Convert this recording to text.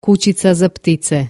Kućica za ptice.